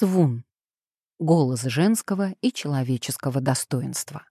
Свун. Голос женского и человеческого достоинства.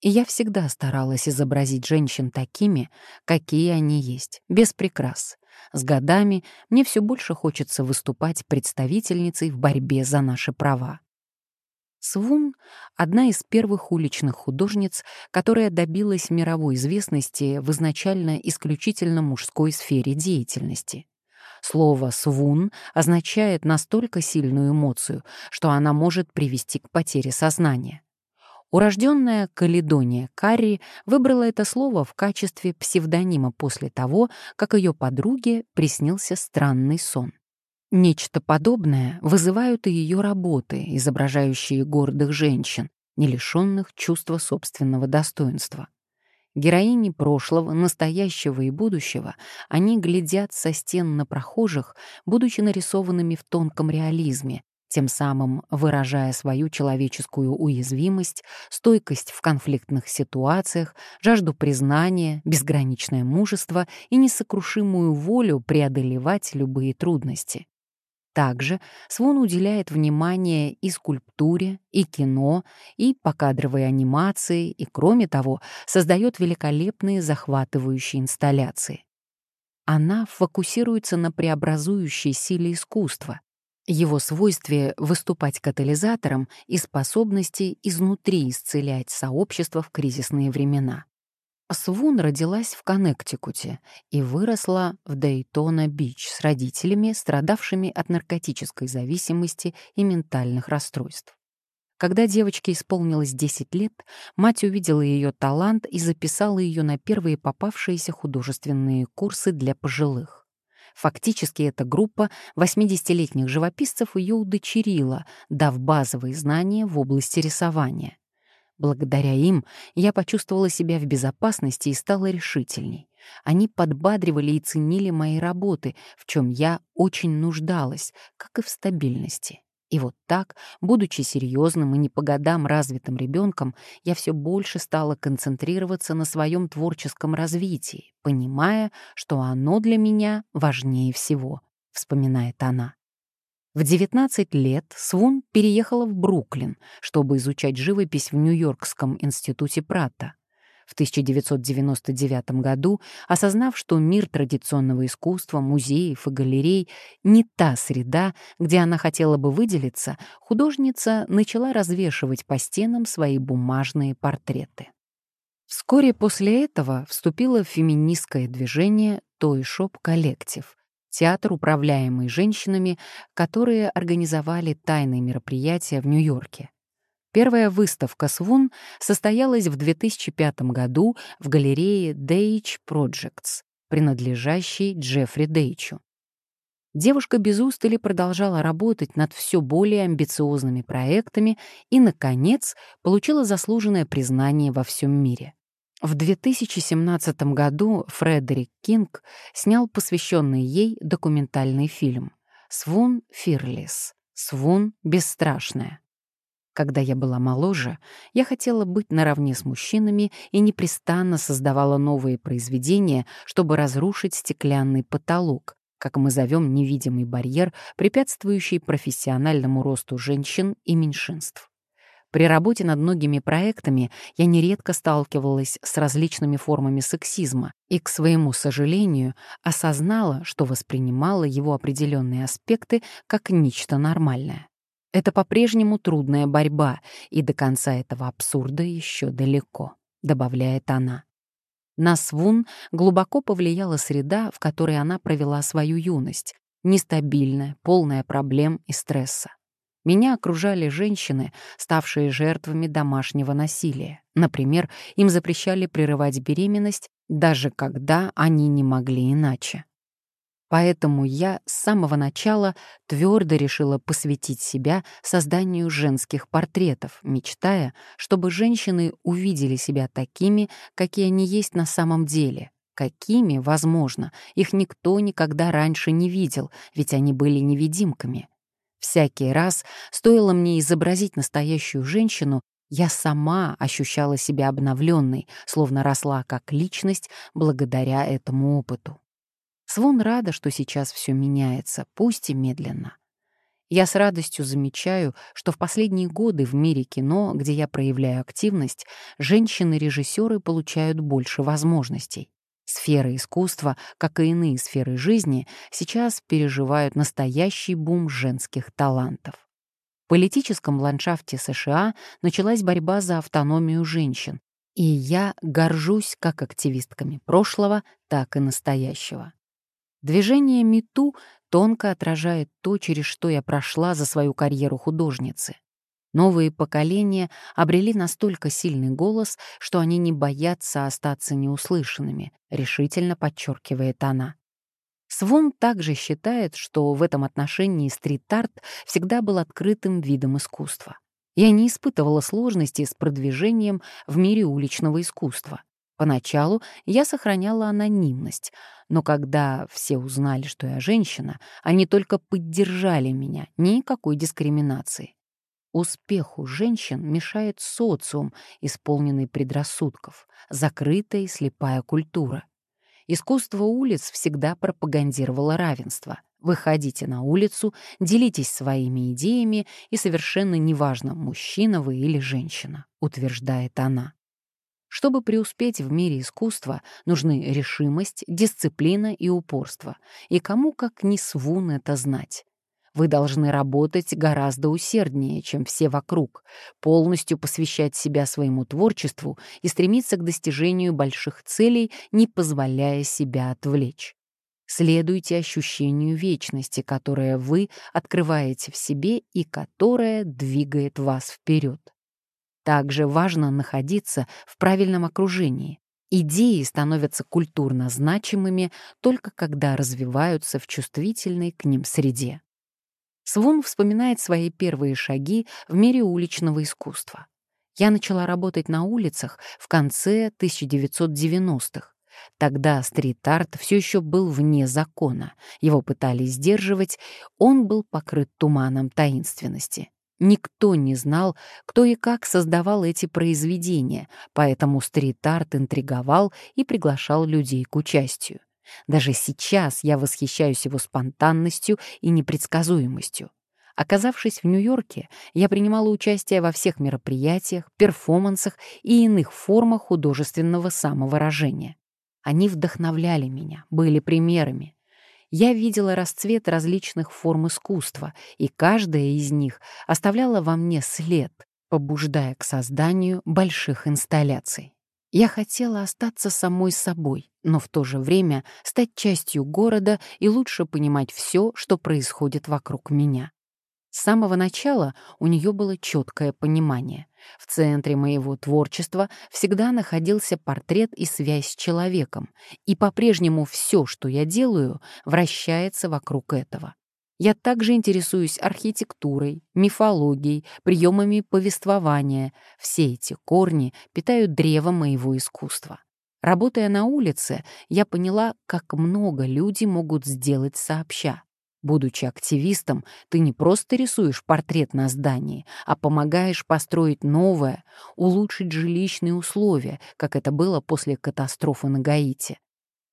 И я всегда старалась изобразить женщин такими, какие они есть, без прикрас. С годами мне все больше хочется выступать представительницей в борьбе за наши права. Свун — одна из первых уличных художниц, которая добилась мировой известности в изначально исключительно мужской сфере деятельности. Слово «свун» означает настолько сильную эмоцию, что она может привести к потере сознания. Урожденная Каледония Карри выбрала это слово в качестве псевдонима после того, как ее подруге приснился странный сон. Нечто подобное вызывают и ее работы, изображающие гордых женщин, не лишенных чувства собственного достоинства. Героини прошлого, настоящего и будущего, они глядят со стен на прохожих, будучи нарисованными в тонком реализме, тем самым выражая свою человеческую уязвимость, стойкость в конфликтных ситуациях, жажду признания, безграничное мужество и несокрушимую волю преодолевать любые трудности. Также Свон уделяет внимание и скульптуре, и кино, и покадровой анимации, и, кроме того, создает великолепные захватывающие инсталляции. Она фокусируется на преобразующей силе искусства, его свойстве выступать катализатором и способности изнутри исцелять сообщество в кризисные времена. А Свун родилась в Коннектикуте и выросла в Дейтона-Бич с родителями, страдавшими от наркотической зависимости и ментальных расстройств. Когда девочке исполнилось 10 лет, мать увидела ее талант и записала ее на первые попавшиеся художественные курсы для пожилых. Фактически эта группа 80-летних живописцев ее удочерила, дав базовые знания в области рисования — Благодаря им я почувствовала себя в безопасности и стала решительней. Они подбадривали и ценили мои работы, в чем я очень нуждалась, как и в стабильности. И вот так, будучи серьезным и не по годам развитым ребенком, я все больше стала концентрироваться на своем творческом развитии, понимая, что оно для меня важнее всего, вспоминает она. В 19 лет Свун переехала в Бруклин, чтобы изучать живопись в Нью-Йоркском институте Пратта. В 1999 году, осознав, что мир традиционного искусства, музеев и галерей не та среда, где она хотела бы выделиться, художница начала развешивать по стенам свои бумажные портреты. Вскоре после этого вступила в феминистское движение «Toyshop Collective», театр, управляемый женщинами, которые организовали тайные мероприятия в Нью-Йорке. Первая выставка «Свун» состоялась в 2005 году в галерее Дейч Projects, принадлежащей Джеффри Дейчу. Девушка без устали продолжала работать над все более амбициозными проектами и, наконец, получила заслуженное признание во всем мире. В 2017 году Фредерик Кинг снял посвященный ей документальный фильм «Свун Фирлис. Свун бесстрашная». Когда я была моложе, я хотела быть наравне с мужчинами и непрестанно создавала новые произведения, чтобы разрушить стеклянный потолок, как мы зовем невидимый барьер, препятствующий профессиональному росту женщин и меньшинств. При работе над многими проектами я нередко сталкивалась с различными формами сексизма и, к своему сожалению, осознала, что воспринимала его определенные аспекты как нечто нормальное. Это по-прежнему трудная борьба, и до конца этого абсурда еще далеко, добавляет она. На Свун глубоко повлияла среда, в которой она провела свою юность, нестабильная, полная проблем и стресса. Меня окружали женщины, ставшие жертвами домашнего насилия. Например, им запрещали прерывать беременность, даже когда они не могли иначе. Поэтому я с самого начала твердо решила посвятить себя созданию женских портретов, мечтая, чтобы женщины увидели себя такими, какие они есть на самом деле. Какими, возможно, их никто никогда раньше не видел, ведь они были невидимками. Всякий раз, стоило мне изобразить настоящую женщину, я сама ощущала себя обновленной, словно росла как личность благодаря этому опыту. Свон рада, что сейчас все меняется, пусть и медленно. Я с радостью замечаю, что в последние годы в мире кино, где я проявляю активность, женщины-режиссеры получают больше возможностей. Сфера искусства, как и иные сферы жизни, сейчас переживают настоящий бум женских талантов. В политическом ландшафте США началась борьба за автономию женщин, и я горжусь как активистками прошлого, так и настоящего. Движение «Мету» тонко отражает то, через что я прошла за свою карьеру художницы. Новые поколения обрели настолько сильный голос, что они не боятся остаться неуслышанными, решительно подчеркивает она. Свон также считает, что в этом отношении стрит-арт всегда был открытым видом искусства. Я не испытывала сложностей с продвижением в мире уличного искусства. Поначалу я сохраняла анонимность, но когда все узнали, что я женщина, они только поддержали меня, никакой дискриминации. Успеху женщин мешает социум, исполненный предрассудков, закрытая и слепая культура. Искусство улиц всегда пропагандировало равенство. Выходите на улицу, делитесь своими идеями, и совершенно неважно, мужчина вы или женщина, утверждает она. Чтобы преуспеть в мире искусства, нужны решимость, дисциплина и упорство. И кому как не свун это знать. Вы должны работать гораздо усерднее, чем все вокруг, полностью посвящать себя своему творчеству и стремиться к достижению больших целей, не позволяя себя отвлечь. Следуйте ощущению вечности, которое вы открываете в себе и которое двигает вас вперед. Также важно находиться в правильном окружении. Идеи становятся культурно значимыми только когда развиваются в чувствительной к ним среде. Свун вспоминает свои первые шаги в мире уличного искусства. Я начала работать на улицах в конце 1990-х. Тогда стрит-арт все еще был вне закона, его пытались сдерживать, он был покрыт туманом таинственности. Никто не знал, кто и как создавал эти произведения, поэтому стрит-арт интриговал и приглашал людей к участию. Даже сейчас я восхищаюсь его спонтанностью и непредсказуемостью. Оказавшись в Нью-Йорке, я принимала участие во всех мероприятиях, перформансах и иных формах художественного самовыражения. Они вдохновляли меня, были примерами. Я видела расцвет различных форм искусства, и каждая из них оставляла во мне след, побуждая к созданию больших инсталляций. Я хотела остаться самой собой, но в то же время стать частью города и лучше понимать все, что происходит вокруг меня. С самого начала у нее было четкое понимание. В центре моего творчества всегда находился портрет и связь с человеком, и по-прежнему все, что я делаю, вращается вокруг этого. Я также интересуюсь архитектурой, мифологией, приемами повествования. Все эти корни питают древо моего искусства. Работая на улице, я поняла, как много люди могут сделать сообща. Будучи активистом, ты не просто рисуешь портрет на здании, а помогаешь построить новое, улучшить жилищные условия, как это было после катастрофы на Гаити.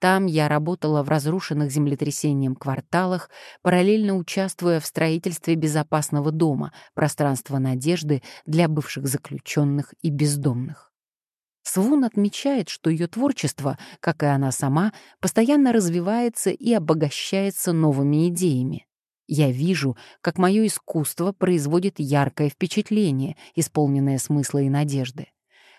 Там я работала в разрушенных землетрясением кварталах, параллельно участвуя в строительстве безопасного дома, пространства надежды для бывших заключенных и бездомных. Свун отмечает, что ее творчество, как и она сама, постоянно развивается и обогащается новыми идеями. Я вижу, как мое искусство производит яркое впечатление, исполненное смысла и надежды.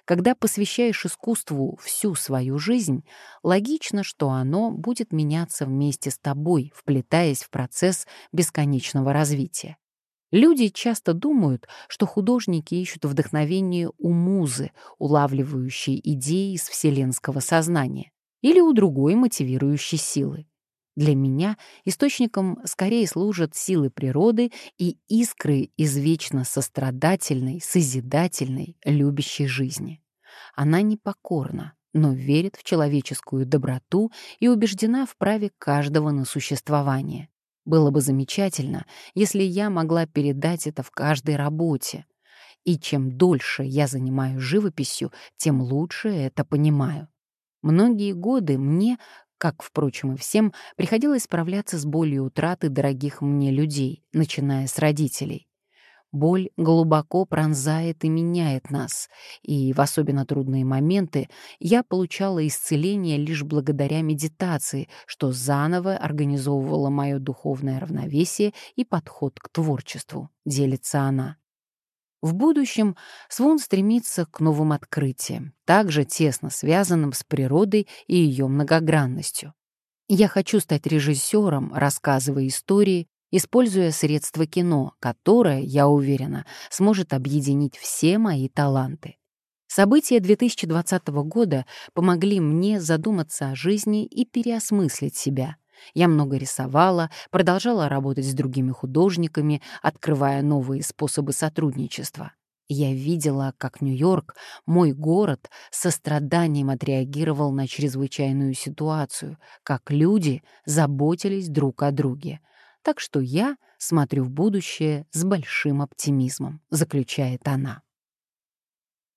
Когда посвящаешь искусству всю свою жизнь, логично, что оно будет меняться вместе с тобой, вплетаясь в процесс бесконечного развития. Люди часто думают, что художники ищут вдохновение у музы, улавливающей идеи из вселенского сознания, или у другой мотивирующей силы. Для меня источником скорее служат силы природы и искры из вечно сострадательной, созидательной, любящей жизни. Она непокорна, но верит в человеческую доброту и убеждена в праве каждого на существование. Было бы замечательно, если я могла передать это в каждой работе. И чем дольше я занимаюсь живописью, тем лучше это понимаю. Многие годы мне, Как, впрочем, и всем, приходилось справляться с болью утраты дорогих мне людей, начиная с родителей. Боль глубоко пронзает и меняет нас, и в особенно трудные моменты я получала исцеление лишь благодаря медитации, что заново организовывало мое духовное равновесие и подход к творчеству, делится она. В будущем Свон стремится к новым открытиям, также тесно связанным с природой и ее многогранностью. «Я хочу стать режиссером, рассказывая истории, используя средства кино, которое, я уверена, сможет объединить все мои таланты. События 2020 года помогли мне задуматься о жизни и переосмыслить себя — Я много рисовала, продолжала работать с другими художниками, открывая новые способы сотрудничества. Я видела, как Нью-Йорк, мой город, со страданием отреагировал на чрезвычайную ситуацию, как люди заботились друг о друге — так что я смотрю в будущее с большим оптимизмом, заключает она.